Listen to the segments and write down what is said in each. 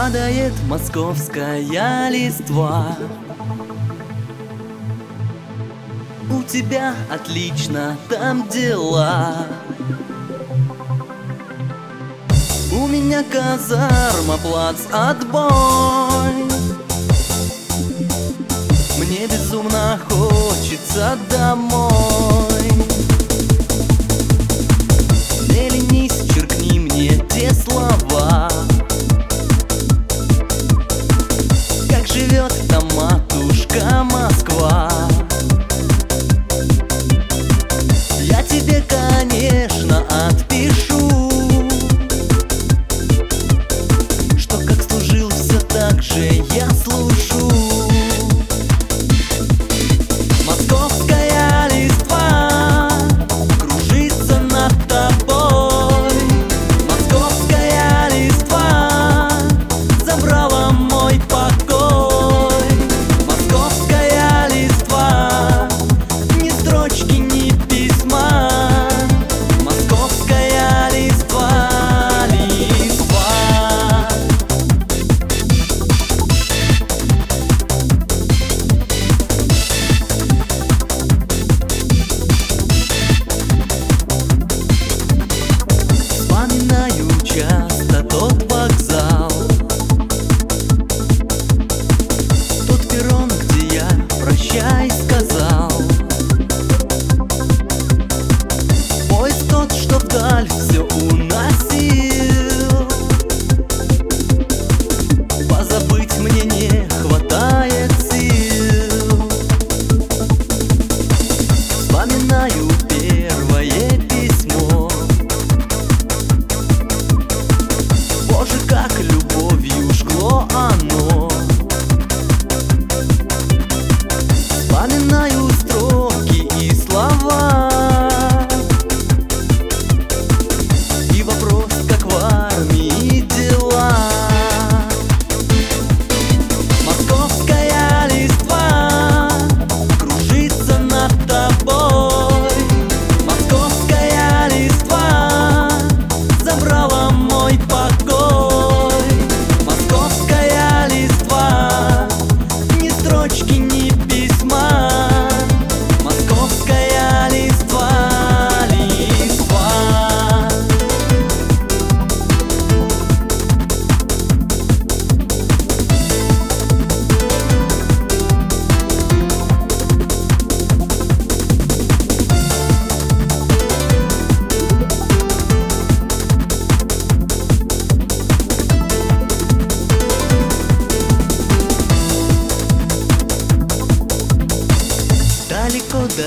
падает московская листва. У тебя отлично там дела. У меня казарма, плац, отбой. Мне безумно хочется домой. знаю.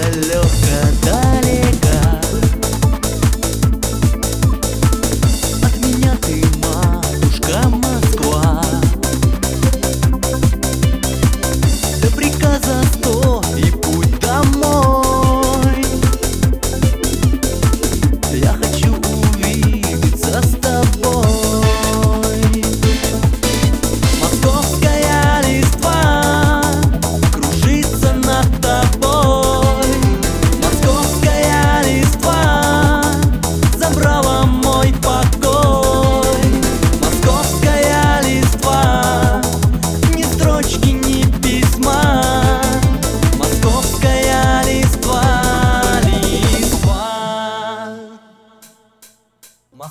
the.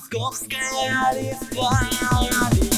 московская листва.